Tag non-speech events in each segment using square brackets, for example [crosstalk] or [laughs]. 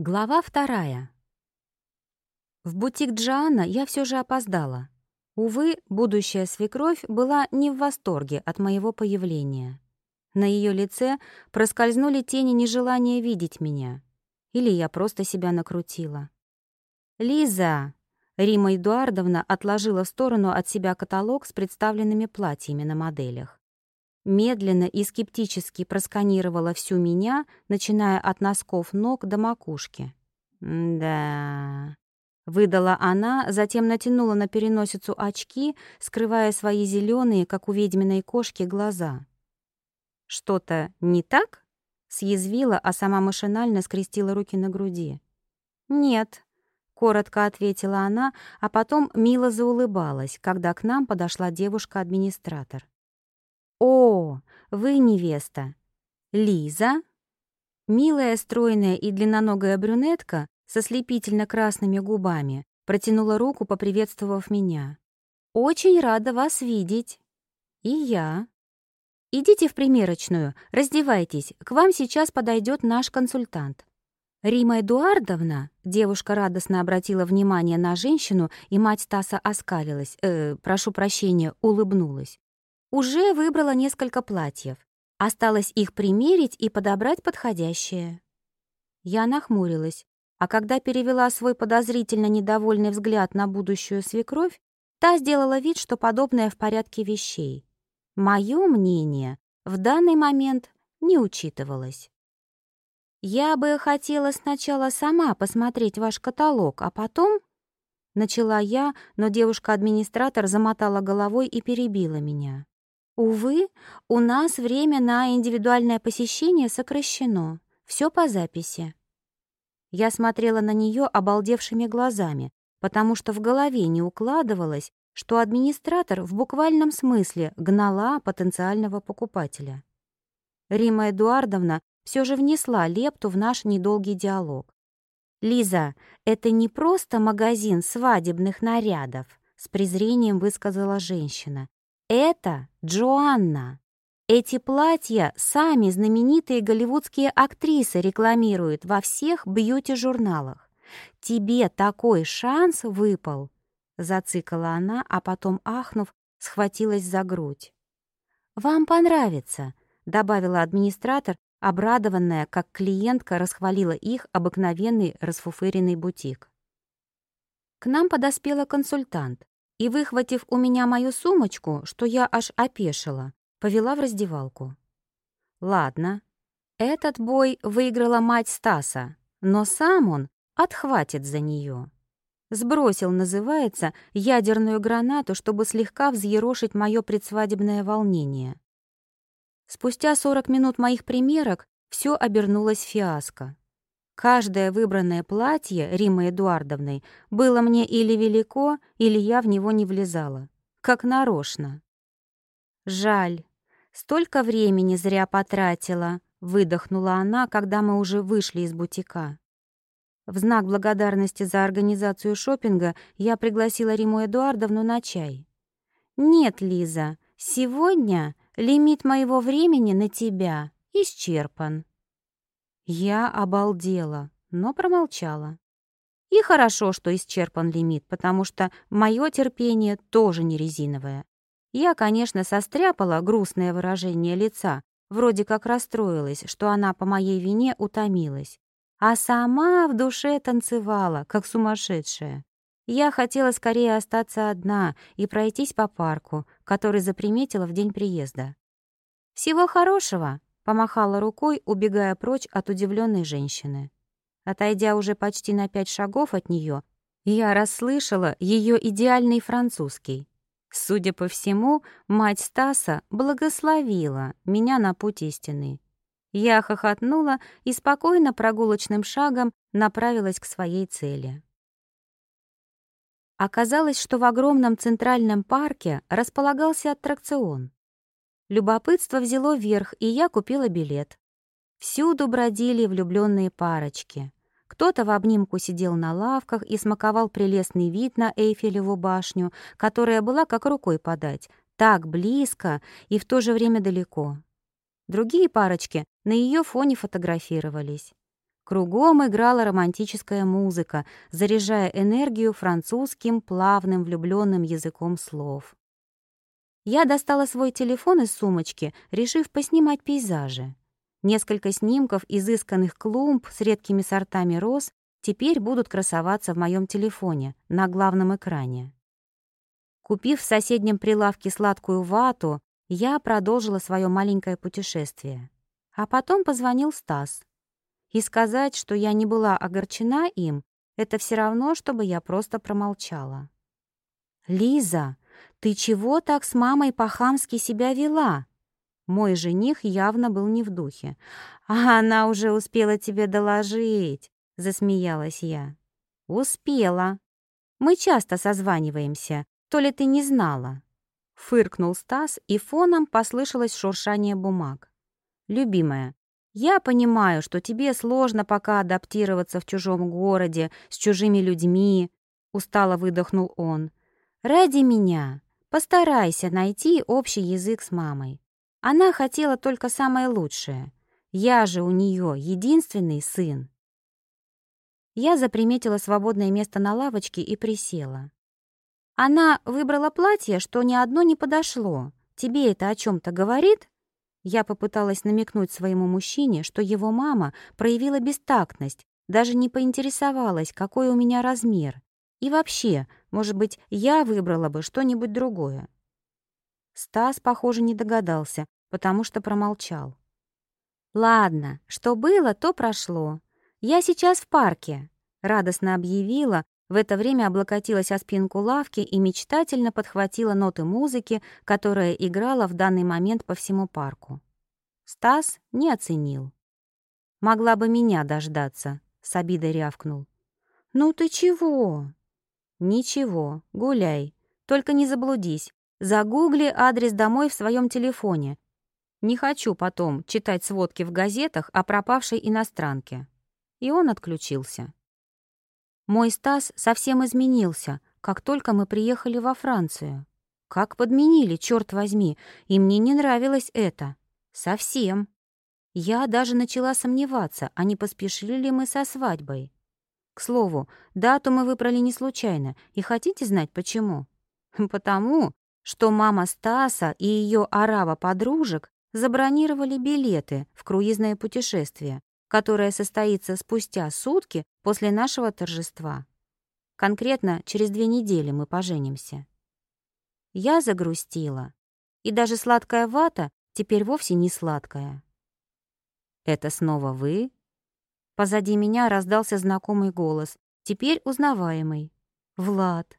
Глава вторая. В бутик Джоанна я все же опоздала. Увы, будущая свекровь была не в восторге от моего появления. На ее лице проскользнули тени нежелания видеть меня. Или я просто себя накрутила. «Лиза!» Рима Эдуардовна отложила в сторону от себя каталог с представленными платьями на моделях медленно и скептически просканировала всю меня, начиная от носков ног до макушки. «Да...» — выдала она, затем натянула на переносицу очки, скрывая свои зеленые, как у ведьминой кошки, глаза. «Что-то не так?» — съязвила, а сама машинально скрестила руки на груди. «Нет», — коротко ответила она, а потом мило заулыбалась, когда к нам подошла девушка-администратор. «О, вы невеста! Лиза?» Милая, стройная и длинноногая брюнетка со слепительно-красными губами протянула руку, поприветствовав меня. «Очень рада вас видеть!» «И я!» «Идите в примерочную, раздевайтесь, к вам сейчас подойдет наш консультант». Рима Эдуардовна, девушка радостно обратила внимание на женщину, и мать Таса оскалилась, э, прошу прощения, улыбнулась. Уже выбрала несколько платьев. Осталось их примерить и подобрать подходящее. Я нахмурилась, а когда перевела свой подозрительно недовольный взгляд на будущую свекровь, та сделала вид, что подобное в порядке вещей. Моё мнение в данный момент не учитывалось. «Я бы хотела сначала сама посмотреть ваш каталог, а потом...» Начала я, но девушка-администратор замотала головой и перебила меня. Увы, у нас время на индивидуальное посещение сокращено. Все по записи. Я смотрела на нее обалдевшими глазами, потому что в голове не укладывалось, что администратор в буквальном смысле гнала потенциального покупателя. Рима Эдуардовна все же внесла лепту в наш недолгий диалог. «Лиза, это не просто магазин свадебных нарядов», — с презрением высказала женщина. Это Джоанна. Эти платья сами знаменитые голливудские актрисы рекламируют во всех бьюти-журналах. Тебе такой шанс выпал, зацикала она, а потом ахнув, схватилась за грудь. Вам понравится, добавила администратор, обрадованная, как клиентка расхвалила их обыкновенный расфуфыренный бутик. К нам подоспела консультант и, выхватив у меня мою сумочку, что я аж опешила, повела в раздевалку. Ладно, этот бой выиграла мать Стаса, но сам он отхватит за нее. Сбросил, называется, ядерную гранату, чтобы слегка взъерошить мое предсвадебное волнение. Спустя 40 минут моих примерок все обернулось фиаско. Каждое выбранное платье Римы Эдуардовной было мне или велико, или я в него не влезала. Как нарочно. «Жаль. Столько времени зря потратила», — выдохнула она, когда мы уже вышли из бутика. В знак благодарности за организацию шопинга я пригласила Риму Эдуардовну на чай. «Нет, Лиза, сегодня лимит моего времени на тебя исчерпан». Я обалдела, но промолчала. И хорошо, что исчерпан лимит, потому что мое терпение тоже не резиновое. Я, конечно, состряпала грустное выражение лица, вроде как расстроилась, что она по моей вине утомилась. А сама в душе танцевала, как сумасшедшая. Я хотела скорее остаться одна и пройтись по парку, который заприметила в день приезда. «Всего хорошего!» Помахала рукой, убегая прочь от удивленной женщины. Отойдя уже почти на пять шагов от нее, я расслышала ее идеальный французский. Судя по всему, мать Стаса благословила меня на путь истины. Я хохотнула и спокойно прогулочным шагом направилась к своей цели. Оказалось, что в огромном центральном парке располагался аттракцион. Любопытство взяло верх, и я купила билет. Всюду бродили влюбленные парочки. Кто-то в обнимку сидел на лавках и смаковал прелестный вид на Эйфелеву башню, которая была как рукой подать, так близко и в то же время далеко. Другие парочки на ее фоне фотографировались. Кругом играла романтическая музыка, заряжая энергию французским плавным влюбленным языком слов. Я достала свой телефон из сумочки, решив поснимать пейзажи. Несколько снимков изысканных клумб с редкими сортами роз теперь будут красоваться в моем телефоне на главном экране. Купив в соседнем прилавке сладкую вату, я продолжила свое маленькое путешествие. А потом позвонил Стас. И сказать, что я не была огорчена им, это все равно, чтобы я просто промолчала. «Лиза, ты чего так с мамой по-хамски себя вела?» Мой жених явно был не в духе. «А она уже успела тебе доложить», — засмеялась я. «Успела. Мы часто созваниваемся, то ли ты не знала?» Фыркнул Стас, и фоном послышалось шуршание бумаг. «Любимая, я понимаю, что тебе сложно пока адаптироваться в чужом городе, с чужими людьми, устало выдохнул он. Ради меня постарайся найти общий язык с мамой. Она хотела только самое лучшее. Я же у нее единственный сын. Я заприметила свободное место на лавочке и присела. Она выбрала платье, что ни одно не подошло. Тебе это о чем то говорит? Я попыталась намекнуть своему мужчине, что его мама проявила бестактность, даже не поинтересовалась, какой у меня размер. И вообще, может быть, я выбрала бы что-нибудь другое. Стас, похоже, не догадался, потому что промолчал. «Ладно, что было, то прошло. Я сейчас в парке», — радостно объявила, в это время облокотилась о спинку лавки и мечтательно подхватила ноты музыки, которая играла в данный момент по всему парку. Стас не оценил. «Могла бы меня дождаться», — с обидой рявкнул. «Ну ты чего?» «Ничего, гуляй. Только не заблудись. Загугли адрес домой в своем телефоне. Не хочу потом читать сводки в газетах о пропавшей иностранке». И он отключился. Мой Стас совсем изменился, как только мы приехали во Францию. Как подменили, черт возьми, и мне не нравилось это. Совсем. Я даже начала сомневаться, а не поспешили ли мы со свадьбой. К слову, дату мы выбрали не случайно, и хотите знать почему? [laughs] Потому, что мама Стаса и ее арава подружек забронировали билеты в круизное путешествие, которая состоится спустя сутки после нашего торжества. Конкретно через две недели мы поженимся. Я загрустила, и даже сладкая вата теперь вовсе не сладкая. «Это снова вы?» Позади меня раздался знакомый голос, теперь узнаваемый. «Влад».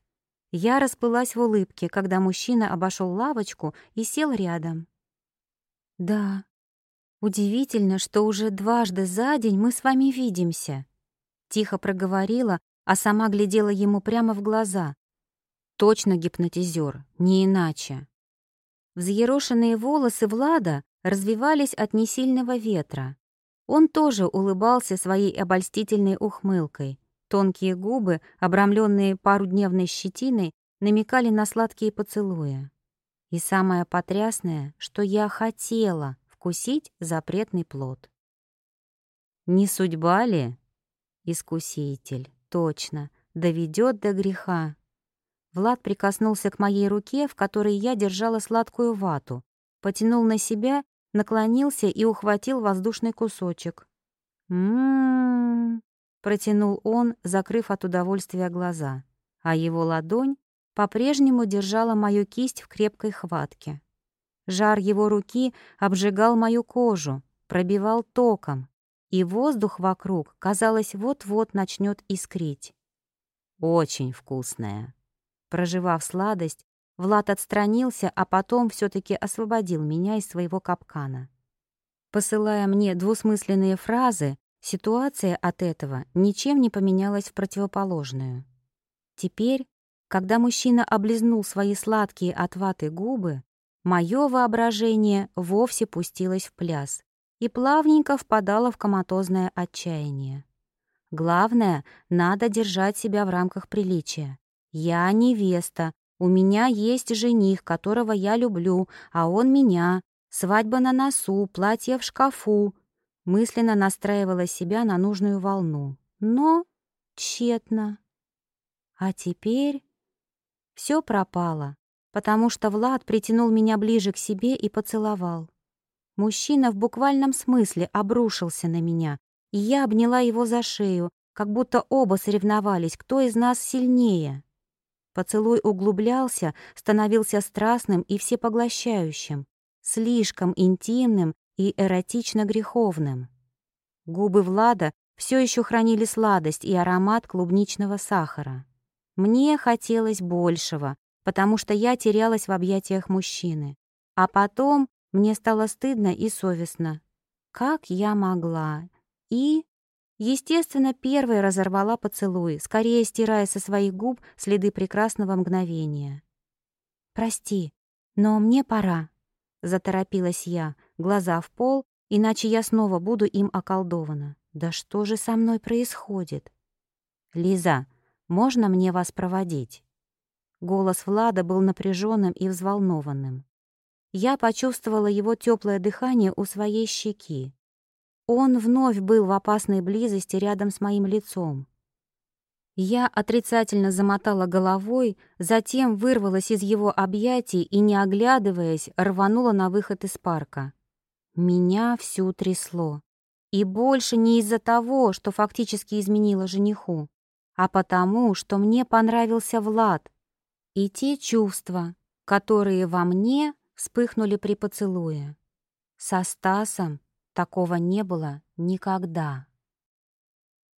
Я расплылась в улыбке, когда мужчина обошел лавочку и сел рядом. «Да, «Удивительно, что уже дважды за день мы с вами видимся», — тихо проговорила, а сама глядела ему прямо в глаза. Точно гипнотизер, не иначе. Взъерошенные волосы Влада развивались от несильного ветра. Он тоже улыбался своей обольстительной ухмылкой. Тонкие губы, обрамленные парудневной щетиной, намекали на сладкие поцелуи. И самое потрясное, что я хотела вкусить запретный плод. Не судьба ли? Искуситель, точно, доведет до греха. Влад прикоснулся к моей руке, в которой я держала сладкую вату, потянул на себя, наклонился и ухватил воздушный кусочек. «М-м-м», протянул он, закрыв от удовольствия глаза, а его ладонь по-прежнему держала мою кисть в крепкой хватке. Жар его руки обжигал мою кожу, пробивал током, и воздух вокруг, казалось, вот-вот начнет искрить. «Очень вкусная». Проживав сладость, Влад отстранился, а потом все таки освободил меня из своего капкана. Посылая мне двусмысленные фразы, ситуация от этого ничем не поменялась в противоположную. Теперь, когда мужчина облизнул свои сладкие от ваты губы, Мое воображение вовсе пустилось в пляс и плавненько впадало в коматозное отчаяние. Главное, надо держать себя в рамках приличия. Я невеста, у меня есть жених, которого я люблю, а он меня. Свадьба на носу, платье в шкафу. Мысленно настраивала себя на нужную волну, но тщетно. А теперь все пропало, потому что Влад притянул меня ближе к себе и поцеловал. Мужчина в буквальном смысле обрушился на меня, и я обняла его за шею, как будто оба соревновались, кто из нас сильнее. Поцелуй углублялся, становился страстным и всепоглощающим, слишком интимным и эротично-греховным. Губы Влада все еще хранили сладость и аромат клубничного сахара. Мне хотелось большего, потому что я терялась в объятиях мужчины. А потом мне стало стыдно и совестно. Как я могла? И, естественно, первой разорвала поцелуй, скорее стирая со своих губ следы прекрасного мгновения. «Прости, но мне пора», — заторопилась я, глаза в пол, иначе я снова буду им околдована. «Да что же со мной происходит?» «Лиза, можно мне вас проводить?» Голос Влада был напряженным и взволнованным. Я почувствовала его теплое дыхание у своей щеки. Он вновь был в опасной близости рядом с моим лицом. Я отрицательно замотала головой, затем вырвалась из его объятий и, не оглядываясь, рванула на выход из парка. Меня всю трясло. И больше не из-за того, что фактически изменила жениху, а потому, что мне понравился Влад и те чувства, которые во мне вспыхнули при поцелуе. Со Стасом такого не было никогда.